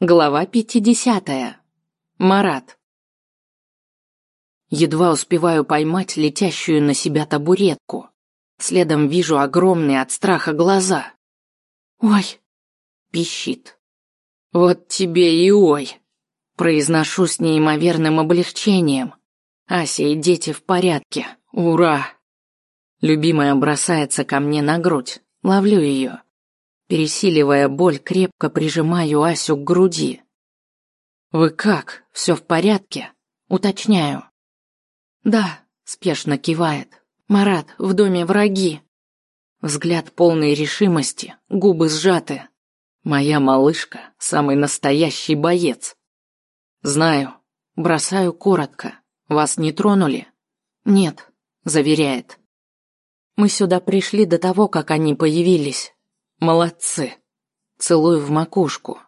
Глава пятидесятая. Марат. Едва успеваю поймать летящую на себя табуретку. Следом вижу огромные от страха глаза. «Ой!» — пищит. «Вот тебе и ой!» Произношу с неимоверным облегчением. Ася и дети в порядке. Ура! Любимая бросается ко мне на грудь. Ловлю ее. Пересиливая боль, крепко прижимаю Асю к груди. «Вы как? Все в порядке?» Уточняю. «Да», — спешно кивает. «Марат, в доме враги». Взгляд полной решимости, губы сжаты. Моя малышка — самый настоящий боец. Знаю. Бросаю коротко. Вас не тронули? Нет, заверяет. Мы сюда пришли до того, как они появились. Молодцы. Целую в макушку.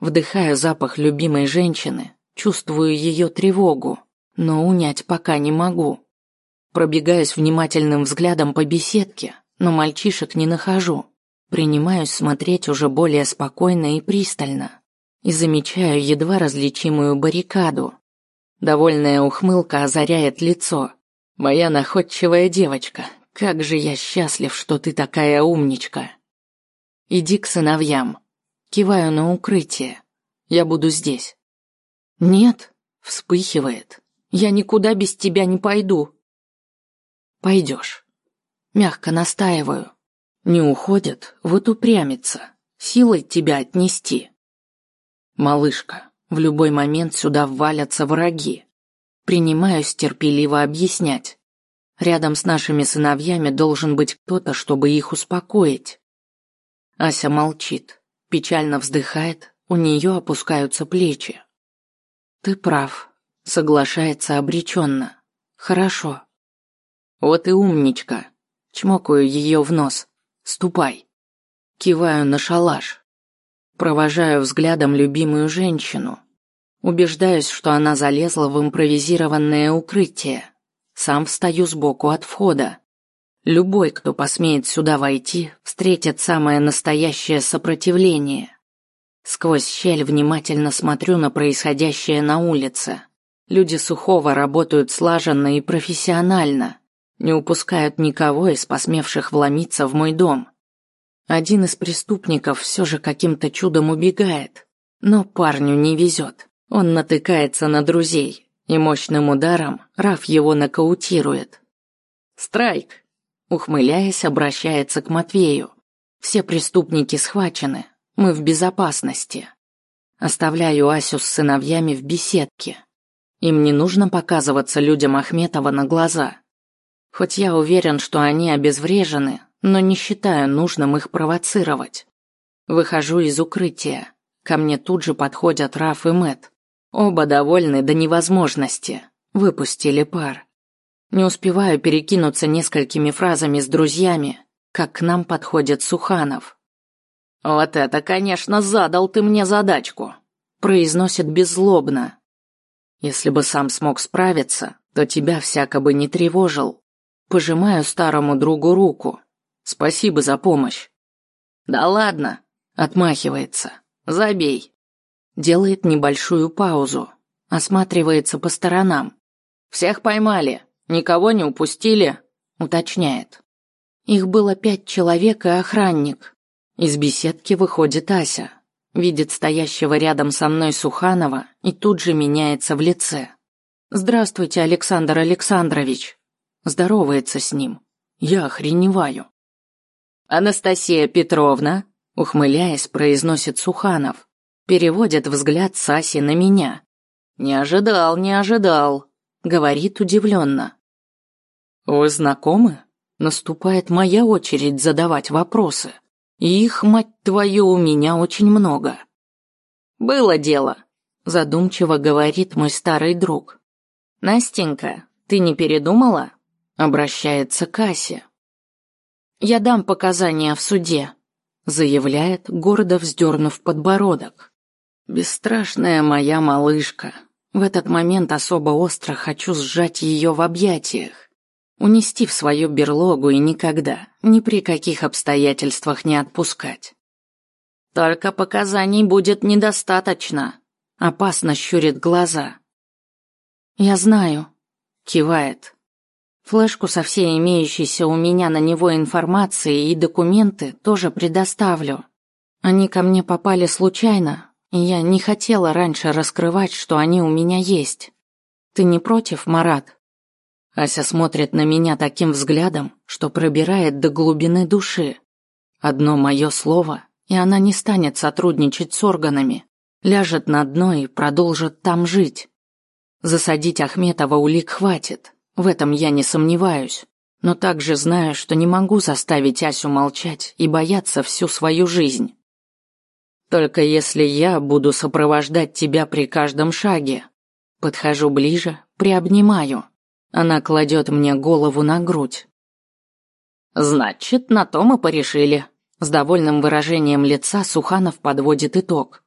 Вдыхаю запах любимой женщины, чувствую ее тревогу, но унять пока не могу. Пробегаюсь внимательным взглядом по беседке, но мальчишек не нахожу. Принимаюсь смотреть уже более спокойно и пристально. И замечаю едва различимую баррикаду. Довольная ухмылка озаряет лицо. Моя находчивая девочка, как же я счастлив, что ты такая умничка. Иди к сыновьям. Киваю на укрытие. Я буду здесь. Нет, вспыхивает. Я никуда без тебя не пойду. Пойдешь. Мягко настаиваю. Не уходят, вот упрямится. Силой тебя отнести. Малышка, в любой момент сюда ввалятся враги. Принимаюсь терпеливо объяснять. Рядом с нашими сыновьями должен быть кто-то, чтобы их успокоить. Ася молчит, печально вздыхает, у нее опускаются плечи. Ты прав, соглашается обреченно. Хорошо. Вот и умничка. Чмокаю ее в нос. Ступай. Киваю на шалаш. Провожаю взглядом любимую женщину. Убеждаюсь, что она залезла в импровизированное укрытие. Сам встаю сбоку от входа. Любой, кто посмеет сюда войти, встретит самое настоящее сопротивление. Сквозь щель внимательно смотрю на происходящее на улице. Люди Сухого работают слаженно и профессионально, не упускают никого из посмевших вломиться в мой дом. Один из преступников все же каким-то чудом убегает, но парню не везет. Он натыкается на друзей, и мощным ударом Раф его нокаутирует. «Страйк!» Ухмыляясь, обращается к Матвею. Все преступники схвачены. Мы в безопасности. Оставляю Асю с сыновьями в беседке. Им не нужно показываться людям Ахметова на глаза. Хоть я уверен, что они обезврежены, но не считаю нужным их провоцировать. Выхожу из укрытия. Ко мне тут же подходят Раф и Мэт. Оба довольны до невозможности. Выпустили пар. Не успеваю перекинуться несколькими фразами с друзьями, как к нам подходит Суханов. «Вот это, конечно, задал ты мне задачку», — произносит беззлобно. «Если бы сам смог справиться, то тебя всяко бы не тревожил. Пожимаю старому другу руку. Спасибо за помощь». «Да ладно», — отмахивается. «Забей». Делает небольшую паузу, осматривается по сторонам. «Всех поймали. Никого не упустили?» – уточняет. Их было пять человек и охранник. Из беседки выходит Ася. Видит стоящего рядом со мной Суханова и тут же меняется в лице. «Здравствуйте, Александр Александрович!» Здоровается с ним. Я охреневаю. «Анастасия Петровна?» Ухмыляясь, произносит Суханов. Переводит взгляд Саси на меня. «Не ожидал, не ожидал», — говорит удивленно. «Вы знакомы?» Наступает моя очередь задавать вопросы. Их, мать твою, у меня очень много. «Было дело», — задумчиво говорит мой старый друг. «Настенька, ты не передумала?» — обращается Кася. «Я дам показания в суде», — заявляет, гордо вздернув подбородок. «Бесстрашная моя малышка. В этот момент особо остро хочу сжать ее в объятиях. Унести в свою берлогу и никогда, ни при каких обстоятельствах не отпускать. Только показаний будет недостаточно. Опасно щурит глаза. Я знаю. Кивает. Флешку со всей имеющейся у меня на него информацией и документы тоже предоставлю. Они ко мне попали случайно, я не хотела раньше раскрывать, что они у меня есть. Ты не против, Марат? Ася смотрит на меня таким взглядом, что пробирает до глубины души. Одно мое слово, и она не станет сотрудничать с органами, ляжет на дно и продолжит там жить. Засадить Ахметова улик хватит, в этом я не сомневаюсь, но также знаю, что не могу заставить Асю молчать и бояться всю свою жизнь. Только если я буду сопровождать тебя при каждом шаге. Подхожу ближе, приобнимаю. Она кладет мне голову на грудь. Значит, на то мы порешили. С довольным выражением лица Суханов подводит итог.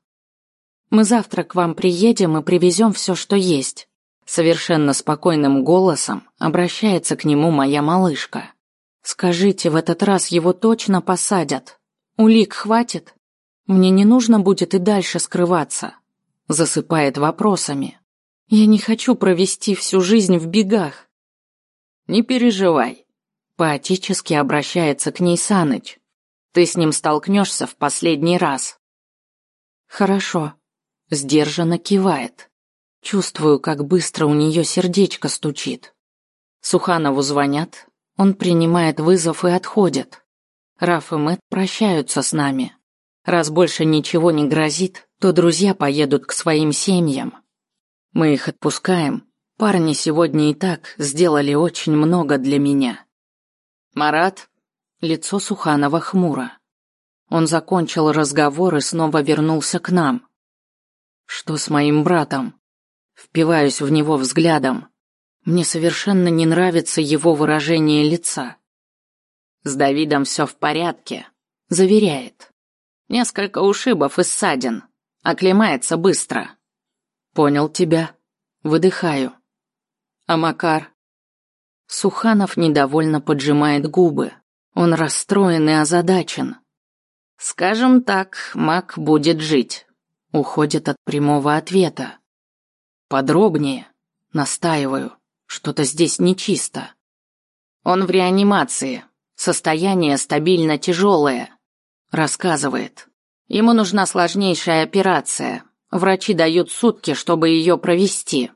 Мы завтра к вам приедем и привезем все, что есть. Совершенно спокойным голосом обращается к нему моя малышка. Скажите, в этот раз его точно посадят? Улик хватит? Мне не нужно будет и дальше скрываться. Засыпает вопросами. Я не хочу провести всю жизнь в бегах. Не переживай. Поотечески обращается к ней Саныч. Ты с ним столкнешься в последний раз. Хорошо. Сдержанно кивает. Чувствую, как быстро у нее сердечко стучит. Суханову звонят, он принимает вызов и отходит. Раф и Мэт прощаются с нами. Раз больше ничего не грозит, то друзья поедут к своим семьям. Мы их отпускаем. Парни сегодня и так сделали очень много для меня. Марат, Лицо Суханова хмуро. Он закончил разговор и снова вернулся к нам. Что с моим братом? Впиваюсь в него взглядом. Мне совершенно не нравится его выражение лица. С Давидом все в порядке, заверяет. Несколько ушибов и ссадин. Оклемается быстро. Понял тебя. Выдыхаю. А Макар? Суханов недовольно поджимает губы. Он расстроен и озадачен. Скажем так, Мак будет жить. Уходит от прямого ответа. Подробнее. Настаиваю. Что-то здесь нечисто. Он в реанимации. Состояние стабильно тяжелое. Рассказывает. Ему нужна сложнейшая операция. Врачи дают сутки, чтобы ее провести.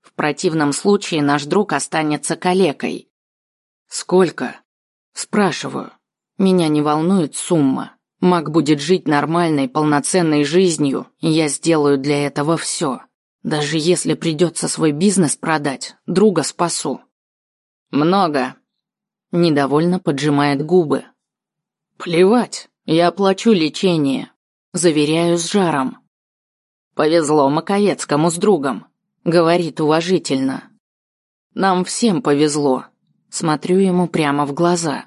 В противном случае наш друг останется калекой. Сколько? Спрашиваю. Меня не волнует сумма. Маг будет жить нормальной, полноценной жизнью, и я сделаю для этого все. Даже если придется свой бизнес продать, друга спасу. Много. Недовольно поджимает губы. Плевать, я оплачу лечение. Заверяю с жаром. Повезло Маковецкому с другом. Говорит уважительно. Нам всем повезло. Смотрю ему прямо в глаза.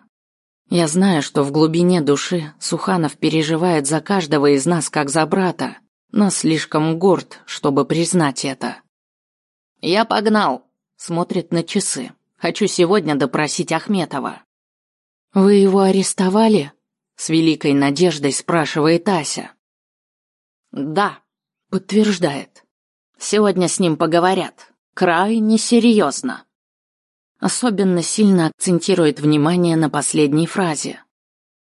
Я знаю, что в глубине души Суханов переживает за каждого из нас как за брата, но слишком горд, чтобы признать это. Я погнал. Смотрит на часы. Хочу сегодня допросить Ахметова. Вы его арестовали? С великой надеждой спрашивает Ася. Да, подтверждает. Сегодня с ним поговорят. Крайне серьезно. Особенно сильно акцентирует внимание на последней фразе.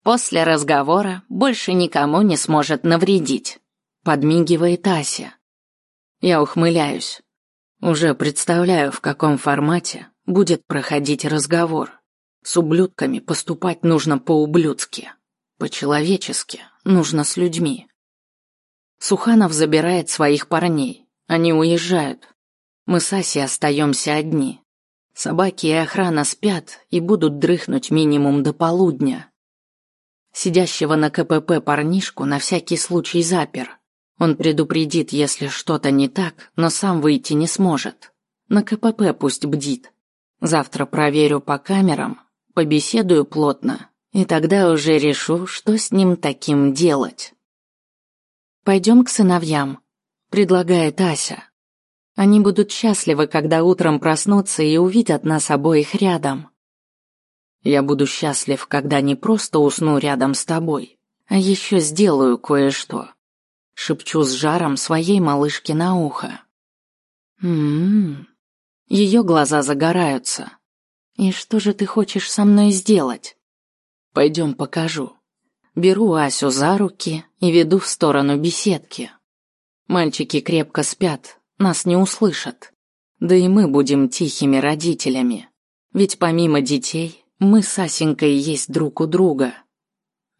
После разговора больше никому не сможет навредить. Подмигивает Ася. Я ухмыляюсь. Уже представляю, в каком формате будет проходить разговор. С ублюдками поступать нужно по-ублюдски. По-человечески нужно с людьми. Суханов забирает своих парней. Они уезжают. Мы с Асей остаемся одни. Собаки и охрана спят и будут дрыхнуть минимум до полудня. Сидящего на КПП парнишку на всякий случай запер. Он предупредит, если что-то не так, но сам выйти не сможет. На КПП пусть бдит. Завтра проверю по камерам, побеседую плотно, и тогда уже решу, что с ним таким делать. Пойдем к сыновьям, предлагает Ася. Они будут счастливы, когда утром проснутся и увидят нас обоих рядом. Я буду счастлив, когда не просто усну рядом с тобой, А еще сделаю кое-что. Шепчу с жаром своей малышке на ухо. Ммм. Ее глаза загораются. И что же ты хочешь со мной сделать? Пойдем покажу. Беру Асю за руки и веду в сторону беседки. Мальчики крепко спят, нас не услышат. Да и мы будем тихими родителями. Ведь помимо детей, мы с Асенькой есть друг у друга.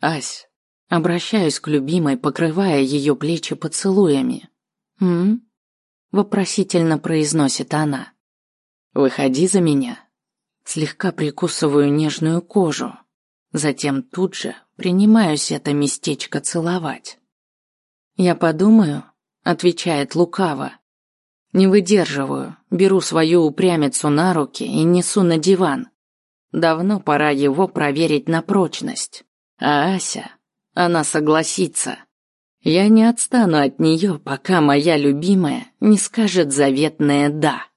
Ась, обращаюсь к любимой, покрывая ее плечи поцелуями. «М?», вопросительно произносит она. «Выходи за меня». Слегка прикусываю нежную кожу. Затем тут же принимаюсь это местечко целовать. «Я подумаю», — отвечает лукаво. Не выдерживаю, беру свою упрямицу на руки и несу на диван. Давно пора его проверить на прочность. А Ася, она согласится. Я не отстану от нее, пока моя любимая не скажет заветное «да».